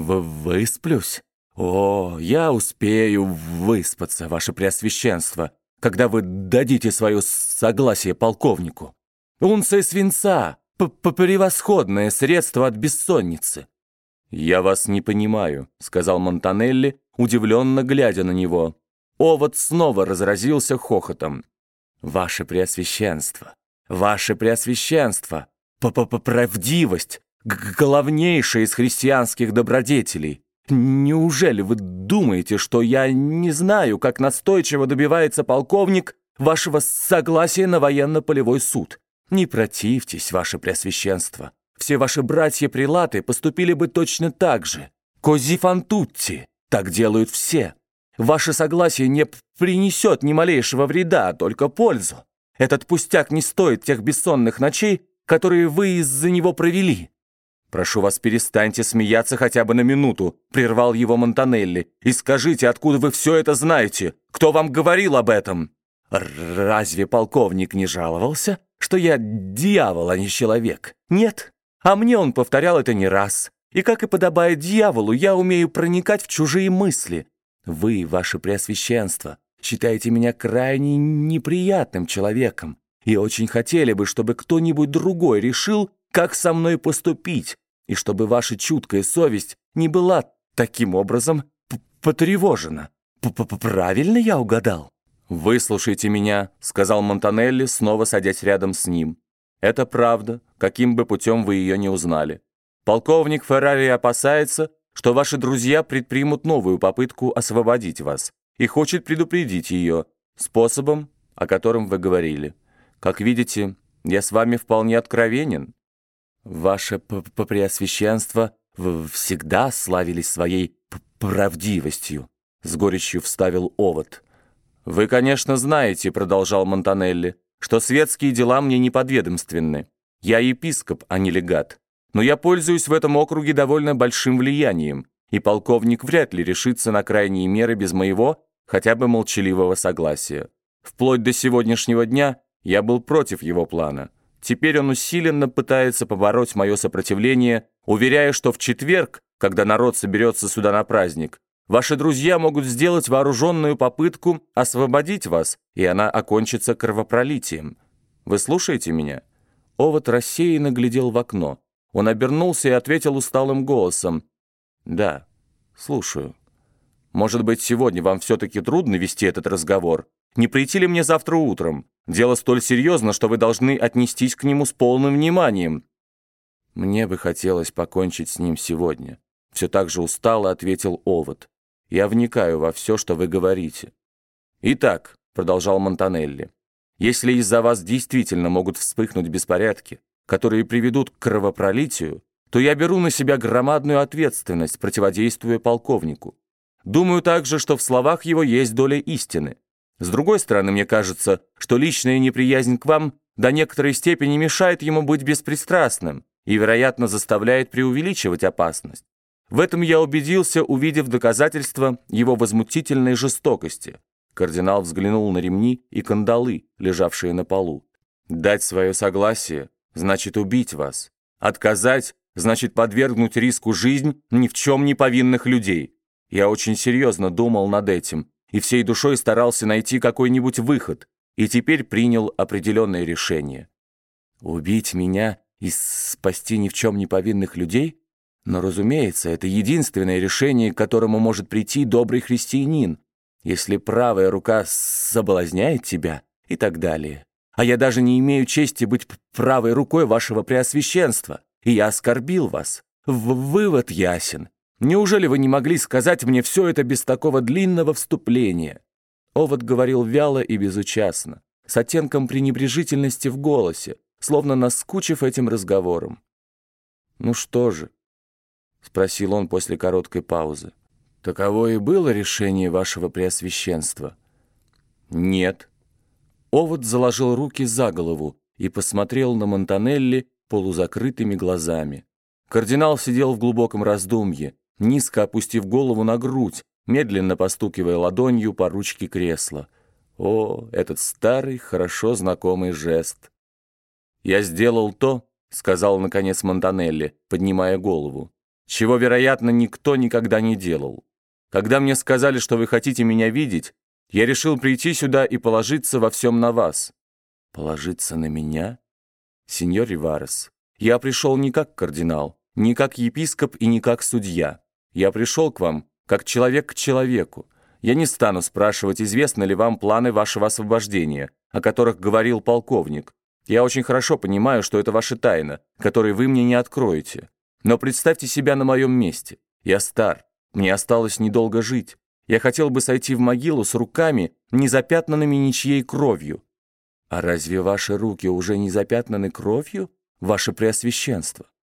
В «Высплюсь? О, я успею выспаться, ваше преосвященство, когда вы дадите свое согласие полковнику. Унция свинца п превосходное средство от бессонницы». «Я вас не понимаю», — сказал Монтанелли, удивленно глядя на него. Овод снова разразился хохотом. «Ваше Преосвященство! Ваше Преосвященство! П -п -п Правдивость! Главнейшая из христианских добродетелей! Неужели вы думаете, что я не знаю, как настойчиво добивается полковник вашего согласия на военно-полевой суд? Не противьтесь, Ваше Преосвященство! Все ваши братья-прилаты поступили бы точно так же. Козифантутти! Так делают все!» Ваше согласие не принесет ни малейшего вреда, а только пользу. Этот пустяк не стоит тех бессонных ночей, которые вы из-за него провели. Прошу вас, перестаньте смеяться хотя бы на минуту, прервал его Монтанелли, и скажите, откуда вы все это знаете? Кто вам говорил об этом? Разве полковник не жаловался, что я дьявол, а не человек? Нет. А мне он повторял это не раз. И как и подобает дьяволу, я умею проникать в чужие мысли, вы, ваше преосвященство, считаете меня крайне неприятным человеком и очень хотели бы, чтобы кто-нибудь другой решил, как со мной поступить, и чтобы ваша чуткая совесть не была таким образом потревожена. П -п Правильно я угадал? «Выслушайте меня», — сказал Монтанелли, снова садясь рядом с ним. «Это правда, каким бы путем вы ее не узнали. Полковник Феррари опасается, что ваши друзья предпримут новую попытку освободить вас и хочет предупредить ее способом, о котором вы говорили. Как видите, я с вами вполне откровенен. Ваше Преосвященство всегда славились своей правдивостью, с горечью вставил овод. «Вы, конечно, знаете, — продолжал Монтанелли, — что светские дела мне не подведомственны. Я епископ, а не легат. Но я пользуюсь в этом округе довольно большим влиянием, и полковник вряд ли решится на крайние меры без моего, хотя бы молчаливого согласия. Вплоть до сегодняшнего дня я был против его плана. Теперь он усиленно пытается побороть мое сопротивление, уверяя, что в четверг, когда народ соберется сюда на праздник, ваши друзья могут сделать вооруженную попытку освободить вас, и она окончится кровопролитием. Вы слушаете меня?» Овод рассеянно глядел в окно. Он обернулся и ответил усталым голосом. «Да, слушаю. Может быть, сегодня вам все-таки трудно вести этот разговор? Не прийти ли мне завтра утром? Дело столь серьезно, что вы должны отнестись к нему с полным вниманием». «Мне бы хотелось покончить с ним сегодня», — все так же устало ответил Овод. «Я вникаю во все, что вы говорите». «Итак», — продолжал Монтанелли, «если из-за вас действительно могут вспыхнуть беспорядки, которые приведут к кровопролитию, то я беру на себя громадную ответственность, противодействуя полковнику. Думаю также, что в словах его есть доля истины. С другой стороны, мне кажется, что личная неприязнь к вам до некоторой степени мешает ему быть беспристрастным и, вероятно, заставляет преувеличивать опасность. В этом я убедился, увидев доказательства его возмутительной жестокости. Кардинал взглянул на ремни и кандалы, лежавшие на полу. Дать свое согласие значит убить вас. Отказать значит подвергнуть риску жизнь ни в чем не повинных людей. Я очень серьезно думал над этим и всей душой старался найти какой-нибудь выход, и теперь принял определенное решение. Убить меня и спасти ни в чем не повинных людей? Но, разумеется, это единственное решение, к которому может прийти добрый христианин, если правая рука соблазняет тебя и так далее а я даже не имею чести быть правой рукой вашего преосвященства, и я оскорбил вас. В вывод ясен. Неужели вы не могли сказать мне все это без такого длинного вступления?» Овод говорил вяло и безучастно, с оттенком пренебрежительности в голосе, словно наскучив этим разговором. «Ну что же?» — спросил он после короткой паузы. «Таково и было решение вашего преосвященства?» «Нет», Овод заложил руки за голову и посмотрел на Монтанелли полузакрытыми глазами. Кардинал сидел в глубоком раздумье, низко опустив голову на грудь, медленно постукивая ладонью по ручке кресла. О, этот старый, хорошо знакомый жест. «Я сделал то», — сказал наконец Монтанелли, поднимая голову, чего, вероятно, никто никогда не делал. Когда мне сказали, что вы хотите меня видеть, я решил прийти сюда и положиться во всем на вас». «Положиться на меня?» «Сеньор Риварес, я пришел не как кардинал, не как епископ и не как судья. Я пришел к вам как человек к человеку. Я не стану спрашивать, известны ли вам планы вашего освобождения, о которых говорил полковник. Я очень хорошо понимаю, что это ваша тайна, которой вы мне не откроете. Но представьте себя на моем месте. Я стар, мне осталось недолго жить. Я хотел бы сойти в могилу с руками, не запятнанными ничьей кровью. А разве ваши руки уже не запятнаны кровью, ваше преосвященство?